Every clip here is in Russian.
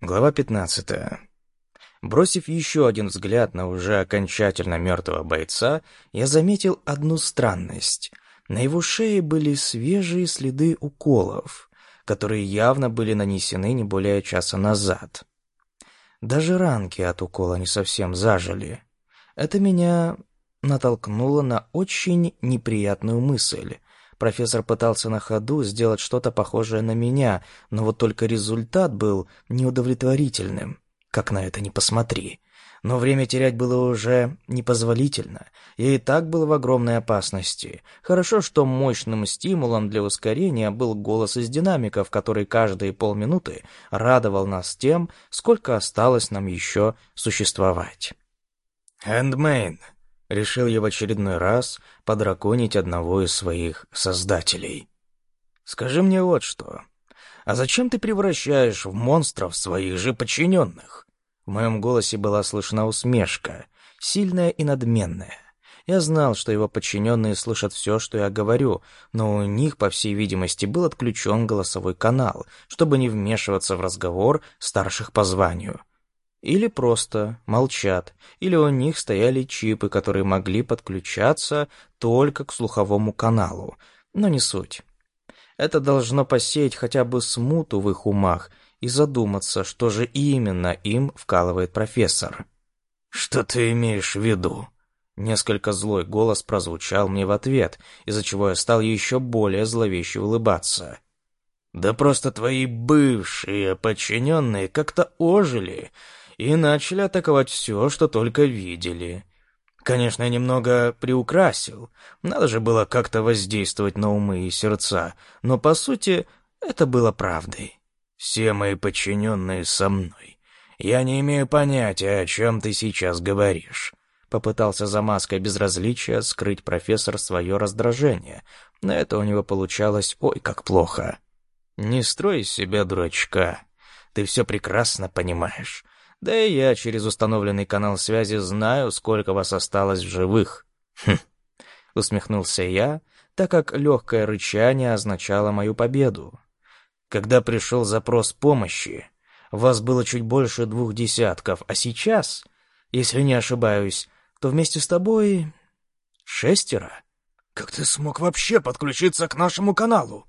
Глава 15. Бросив еще один взгляд на уже окончательно мертвого бойца, я заметил одну странность. На его шее были свежие следы уколов, которые явно были нанесены не более часа назад. Даже ранки от укола не совсем зажили. Это меня натолкнуло на очень неприятную мысль. Профессор пытался на ходу сделать что-то похожее на меня, но вот только результат был неудовлетворительным. Как на это ни посмотри. Но время терять было уже непозволительно. Я и так был в огромной опасности. Хорошо, что мощным стимулом для ускорения был голос из динамиков, который каждые полминуты радовал нас тем, сколько осталось нам еще существовать. «Эндмейн», решил я в очередной раз подраконить одного из своих создателей. «Скажи мне вот что. А зачем ты превращаешь в монстров своих же подчиненных?» В моем голосе была слышна усмешка, сильная и надменная. Я знал, что его подчиненные слышат все, что я говорю, но у них, по всей видимости, был отключен голосовой канал, чтобы не вмешиваться в разговор старших по званию. Или просто молчат, или у них стояли чипы, которые могли подключаться только к слуховому каналу, но не суть. Это должно посеять хотя бы смуту в их умах и задуматься, что же именно им вкалывает профессор. «Что ты имеешь в виду?» Несколько злой голос прозвучал мне в ответ, из-за чего я стал еще более зловеще улыбаться. «Да просто твои бывшие подчиненные как-то ожили и начали атаковать все, что только видели. Конечно, я немного приукрасил. Надо же было как-то воздействовать на умы и сердца, но, по сути, это было правдой. Все мои подчиненные со мной. Я не имею понятия, о чем ты сейчас говоришь. Попытался за маской безразличия скрыть профессор свое раздражение, но это у него получалось ой как плохо. «Не строй из себя дурачка. Ты все прекрасно понимаешь. Да и я через установленный канал связи знаю, сколько вас осталось в живых. Хм. Усмехнулся я, так как легкое рычание означало мою победу. Когда пришел запрос помощи, вас было чуть больше двух десятков, а сейчас, если не ошибаюсь, то вместе с тобой шестеро. Как ты смог вообще подключиться к нашему каналу?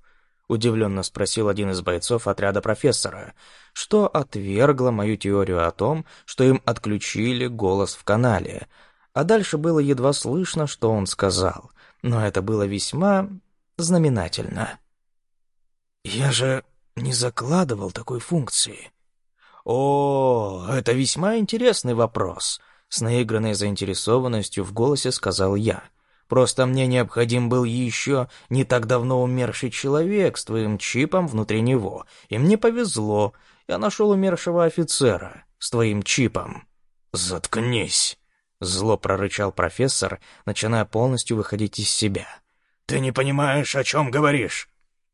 Удивленно спросил один из бойцов отряда профессора, что отвергло мою теорию о том, что им отключили голос в канале. А дальше было едва слышно, что он сказал, но это было весьма знаменательно. «Я же не закладывал такой функции». «О, это весьма интересный вопрос», — с наигранной заинтересованностью в голосе сказал я. Просто мне необходим был еще не так давно умерший человек с твоим чипом внутри него. И мне повезло. Я нашел умершего офицера с твоим чипом». «Заткнись!» — зло прорычал профессор, начиная полностью выходить из себя. «Ты не понимаешь, о чем говоришь?»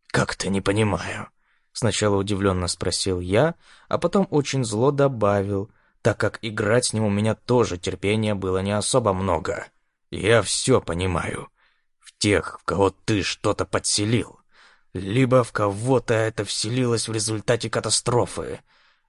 «Как-то не понимаю». Сначала удивленно спросил я, а потом очень зло добавил, так как играть с ним у меня тоже терпения было не особо много. Я все понимаю. В тех, в кого ты что-то подселил. Либо в кого-то это вселилось в результате катастрофы.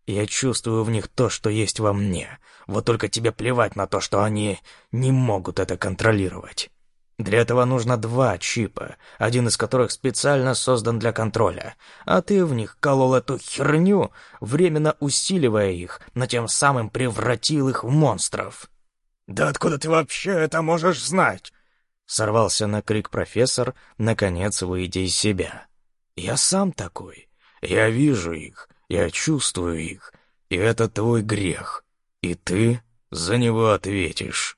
Я чувствую в них то, что есть во мне. Вот только тебе плевать на то, что они не могут это контролировать. Для этого нужно два чипа, один из которых специально создан для контроля, а ты в них колол эту херню, временно усиливая их, но тем самым превратил их в монстров. «Да откуда ты вообще это можешь знать?» Сорвался на крик профессор, наконец выйдя из себя. «Я сам такой. Я вижу их, я чувствую их, и это твой грех. И ты за него ответишь».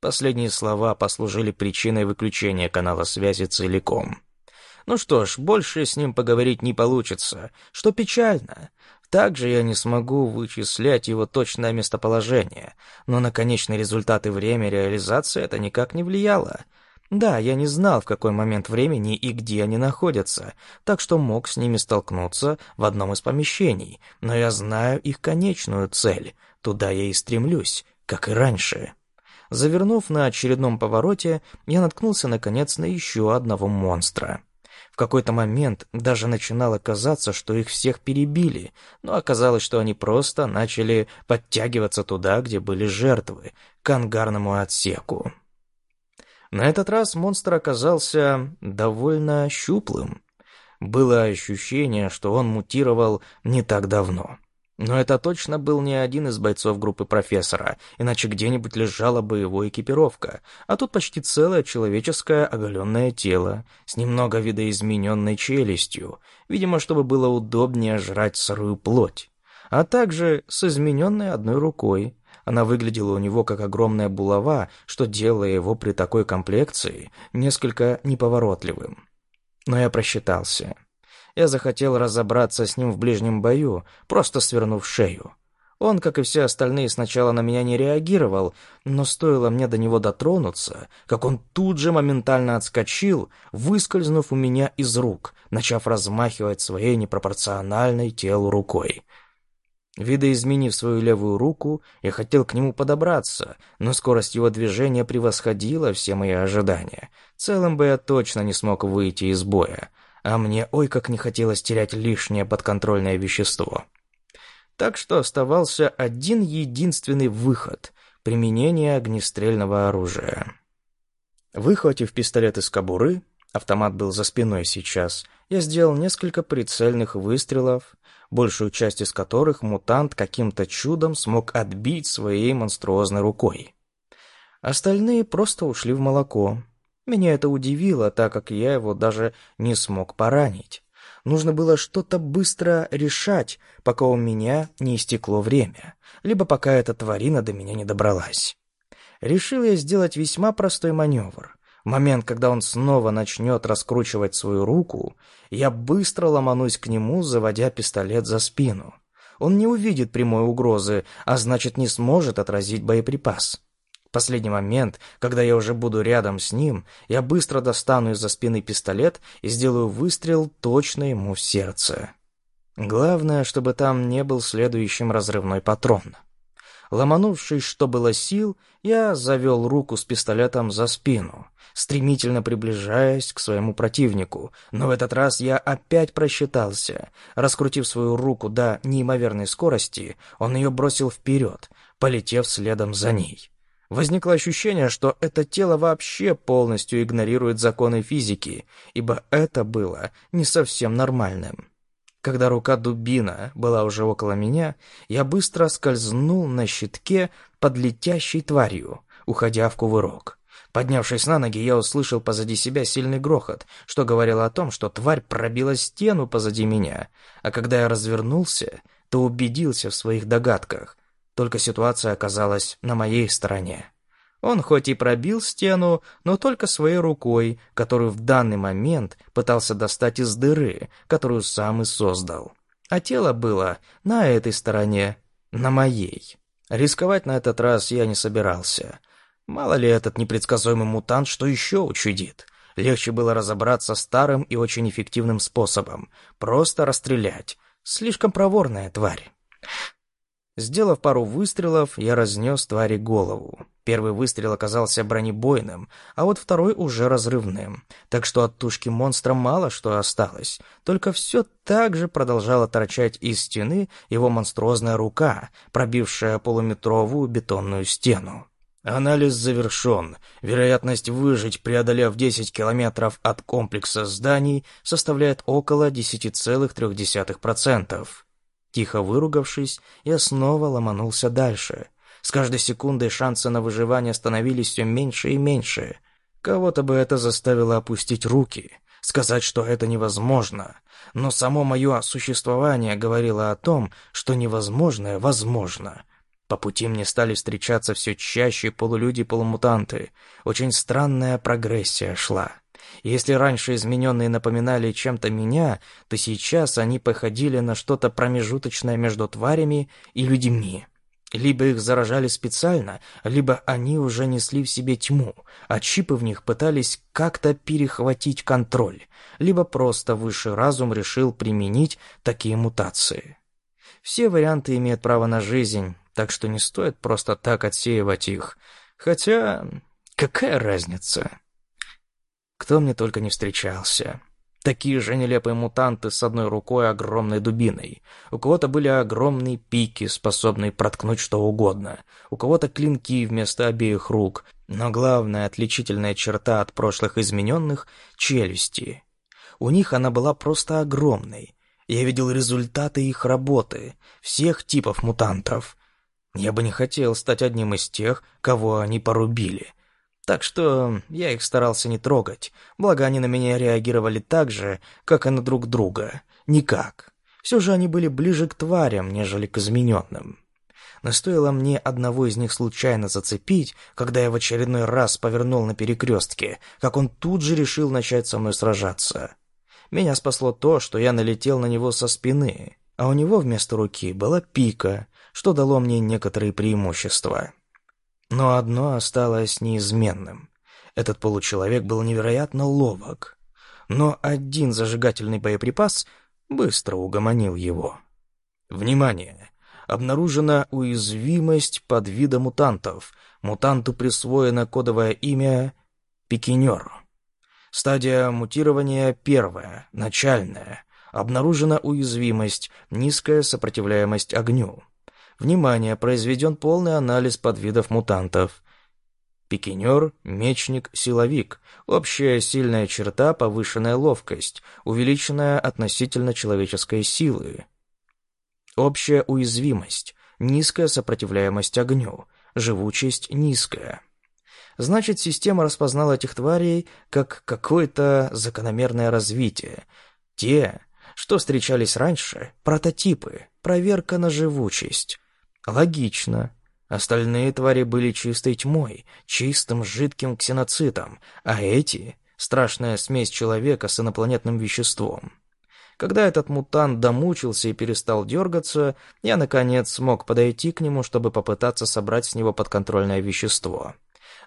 Последние слова послужили причиной выключения канала связи целиком. Ну что ж, больше с ним поговорить не получится, что печально. Также я не смогу вычислять его точное местоположение, но на конечный результат и время реализации это никак не влияло. Да, я не знал, в какой момент времени и где они находятся, так что мог с ними столкнуться в одном из помещений, но я знаю их конечную цель, туда я и стремлюсь, как и раньше. Завернув на очередном повороте, я наткнулся наконец на еще одного монстра — В какой-то момент даже начинало казаться, что их всех перебили, но оказалось, что они просто начали подтягиваться туда, где были жертвы, к ангарному отсеку. На этот раз монстр оказался довольно щуплым. Было ощущение, что он мутировал не так давно. Но это точно был не один из бойцов группы профессора, иначе где-нибудь лежала бы его экипировка, а тут почти целое человеческое оголенное тело с немного видоизмененной челюстью, видимо, чтобы было удобнее жрать сырую плоть, а также с измененной одной рукой. Она выглядела у него как огромная булава, что делало его при такой комплекции несколько неповоротливым. Но я просчитался. Я захотел разобраться с ним в ближнем бою, просто свернув шею. Он, как и все остальные, сначала на меня не реагировал, но стоило мне до него дотронуться, как он тут же моментально отскочил, выскользнув у меня из рук, начав размахивать своей непропорциональной телу рукой. Видоизменив свою левую руку, я хотел к нему подобраться, но скорость его движения превосходила все мои ожидания. Целым бы я точно не смог выйти из боя а мне ой как не хотелось терять лишнее подконтрольное вещество. Так что оставался один единственный выход — применение огнестрельного оружия. Выхватив пистолет из кобуры, автомат был за спиной сейчас, я сделал несколько прицельных выстрелов, большую часть из которых мутант каким-то чудом смог отбить своей монструозной рукой. Остальные просто ушли в молоко, меня это удивило, так как я его даже не смог поранить. Нужно было что-то быстро решать, пока у меня не истекло время, либо пока эта тварина до меня не добралась. Решил я сделать весьма простой маневр. В момент, когда он снова начнет раскручивать свою руку, я быстро ломанусь к нему, заводя пистолет за спину. Он не увидит прямой угрозы, а значит не сможет отразить боеприпас последний момент, когда я уже буду рядом с ним, я быстро достану из-за спины пистолет и сделаю выстрел точно ему в сердце. Главное, чтобы там не был следующим разрывной патрон. Ломанувшись, что было сил, я завел руку с пистолетом за спину, стремительно приближаясь к своему противнику, но в этот раз я опять просчитался. Раскрутив свою руку до неимоверной скорости, он ее бросил вперед, полетев следом за ней. Возникло ощущение, что это тело вообще полностью игнорирует законы физики, ибо это было не совсем нормальным. Когда рука дубина была уже около меня, я быстро скользнул на щитке под летящей тварью, уходя в кувырок. Поднявшись на ноги, я услышал позади себя сильный грохот, что говорило о том, что тварь пробила стену позади меня, а когда я развернулся, то убедился в своих догадках. Только ситуация оказалась на моей стороне. Он хоть и пробил стену, но только своей рукой, которую в данный момент пытался достать из дыры, которую сам и создал. А тело было на этой стороне, на моей. Рисковать на этот раз я не собирался. Мало ли этот непредсказуемый мутант что еще учудит. Легче было разобраться старым и очень эффективным способом. Просто расстрелять. Слишком проворная тварь. Сделав пару выстрелов, я разнес твари голову. Первый выстрел оказался бронебойным, а вот второй уже разрывным, так что от тушки монстра мало что осталось, только все так же продолжала торчать из стены его монструозная рука, пробившая полуметровую бетонную стену. Анализ завершен. Вероятность выжить, преодолев 10 километров от комплекса зданий, составляет около 10,3%. Тихо выругавшись, я снова ломанулся дальше. С каждой секундой шансы на выживание становились все меньше и меньше. Кого-то бы это заставило опустить руки, сказать, что это невозможно. Но само мое существование говорило о том, что невозможное возможно. По пути мне стали встречаться все чаще полулюди-полумутанты. Очень странная прогрессия шла. Если раньше измененные напоминали чем-то меня, то сейчас они походили на что-то промежуточное между тварями и людьми. Либо их заражали специально, либо они уже несли в себе тьму, а чипы в них пытались как-то перехватить контроль, либо просто высший разум решил применить такие мутации. Все варианты имеют право на жизнь, так что не стоит просто так отсеивать их. Хотя, какая разница? Кто мне только не встречался. Такие же нелепые мутанты с одной рукой огромной дубиной. У кого-то были огромные пики, способные проткнуть что угодно. У кого-то клинки вместо обеих рук. Но главная отличительная черта от прошлых измененных — челюсти. У них она была просто огромной. Я видел результаты их работы, всех типов мутантов. Я бы не хотел стать одним из тех, кого они порубили — так что я их старался не трогать, благо они на меня реагировали так же, как и на друг друга. Никак. Все же они были ближе к тварям, нежели к измененным. Но стоило мне одного из них случайно зацепить, когда я в очередной раз повернул на перекрестке, как он тут же решил начать со мной сражаться. Меня спасло то, что я налетел на него со спины, а у него вместо руки была пика, что дало мне некоторые преимущества. Но одно осталось неизменным. Этот получеловек был невероятно ловок. Но один зажигательный боеприпас быстро угомонил его. Внимание! Обнаружена уязвимость под видом мутантов. Мутанту присвоено кодовое имя «Пикинер». Стадия мутирования первая, начальная. Обнаружена уязвимость, низкая сопротивляемость огню. Внимание, произведен полный анализ подвидов мутантов. Пикинер, мечник, силовик. Общая сильная черта, повышенная ловкость, увеличенная относительно человеческой силы. Общая уязвимость, низкая сопротивляемость огню, живучесть низкая. Значит, система распознала этих тварей как какое-то закономерное развитие. Те, что встречались раньше, прототипы, проверка на живучесть. Логично. Остальные твари были чистой тьмой, чистым жидким ксеноцитом, а эти — страшная смесь человека с инопланетным веществом. Когда этот мутант домучился и перестал дергаться, я, наконец, смог подойти к нему, чтобы попытаться собрать с него подконтрольное вещество.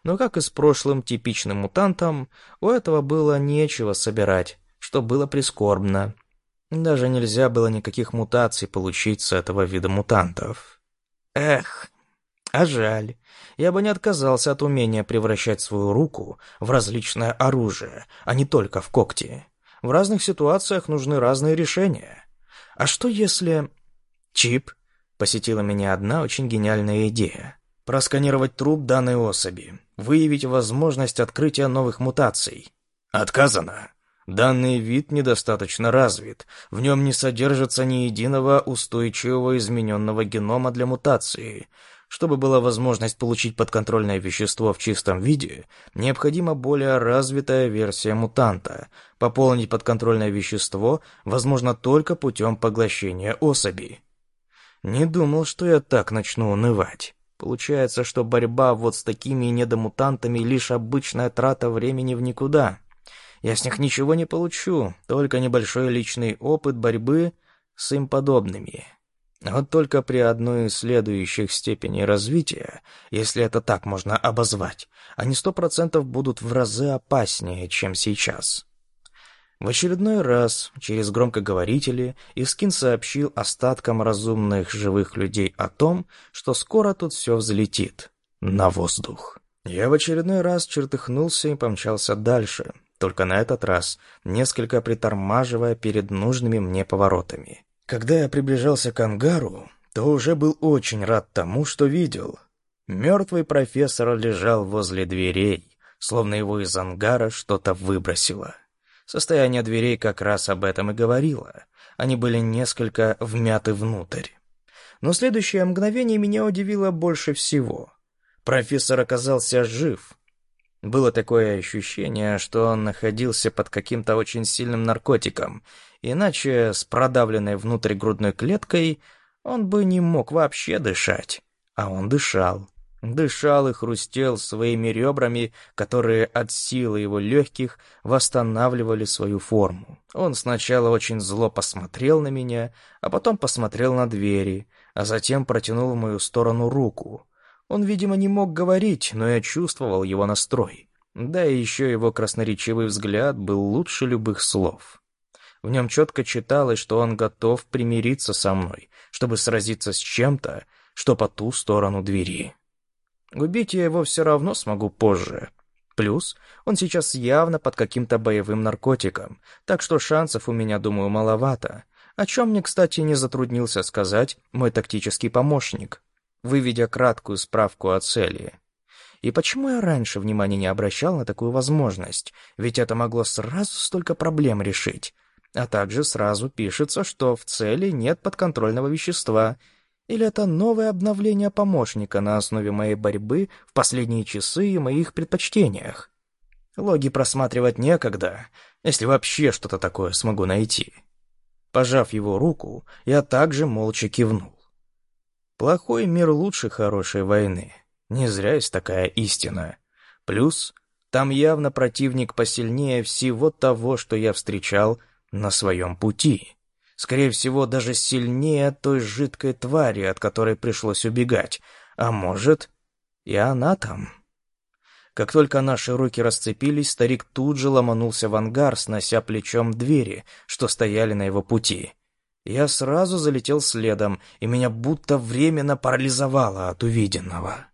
Но, как и с прошлым типичным мутантом, у этого было нечего собирать, что было прискорбно. Даже нельзя было никаких мутаций получить с этого вида мутантов. Эх, а жаль. Я бы не отказался от умения превращать свою руку в различное оружие, а не только в когти. В разных ситуациях нужны разные решения. А что если... Чип, посетила меня одна очень гениальная идея. Просканировать труп данной особи, выявить возможность открытия новых мутаций. Отказано. Данный вид недостаточно развит, в нем не содержится ни единого устойчивого измененного генома для мутации. Чтобы была возможность получить подконтрольное вещество в чистом виде, необходима более развитая версия мутанта. Пополнить подконтрольное вещество возможно только путем поглощения особи. Не думал, что я так начну унывать. Получается, что борьба вот с такими недомутантами лишь обычная трата времени в никуда. Я с них ничего не получу, только небольшой личный опыт борьбы с им подобными. Вот только при одной из следующих степеней развития, если это так можно обозвать, они сто процентов будут в разы опаснее, чем сейчас. В очередной раз через громкоговорители Искин сообщил остаткам разумных живых людей о том, что скоро тут все взлетит на воздух. Я в очередной раз чертыхнулся и помчался дальше, только на этот раз несколько притормаживая перед нужными мне поворотами. Когда я приближался к ангару, то уже был очень рад тому, что видел. Мертвый профессор лежал возле дверей, словно его из ангара что-то выбросило. Состояние дверей как раз об этом и говорило. Они были несколько вмяты внутрь. Но следующее мгновение меня удивило больше всего. Профессор оказался жив, было такое ощущение, что он находился под каким-то очень сильным наркотиком, иначе с продавленной внутрь грудной клеткой он бы не мог вообще дышать. А он дышал. Дышал и хрустел своими ребрами, которые от силы его легких восстанавливали свою форму. Он сначала очень зло посмотрел на меня, а потом посмотрел на двери, а затем протянул в мою сторону руку. Он, видимо, не мог говорить, но я чувствовал его настрой. Да и еще его красноречивый взгляд был лучше любых слов. В нем четко читалось, что он готов примириться со мной, чтобы сразиться с чем-то, что по ту сторону двери. Убить я его все равно смогу позже. Плюс он сейчас явно под каким-то боевым наркотиком, так что шансов у меня, думаю, маловато. О чем мне, кстати, не затруднился сказать мой тактический помощник, выведя краткую справку о цели. И почему я раньше внимания не обращал на такую возможность? Ведь это могло сразу столько проблем решить. А также сразу пишется, что в цели нет подконтрольного вещества. Или это новое обновление помощника на основе моей борьбы в последние часы и моих предпочтениях? Логи просматривать некогда, если вообще что-то такое смогу найти. Пожав его руку, я также молча кивнул. Плохой мир лучше хорошей войны. Не зря есть такая истина. Плюс, там явно противник посильнее всего того, что я встречал на своем пути. Скорее всего, даже сильнее той жидкой твари, от которой пришлось убегать. А может, и она там. Как только наши руки расцепились, старик тут же ломанулся в ангар, снося плечом двери, что стояли на его пути. Я сразу залетел следом, и меня будто временно парализовало от увиденного.